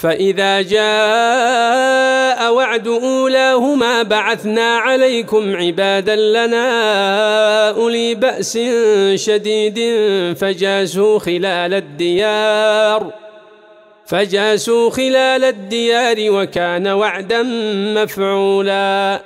فإذا جاء وعد أولاهما بعثنا عليكم عبادا لنا أولي بأس شديد فجاسوا خلال الديار فجاسوا خلال الديار وكان وعدا مفعولا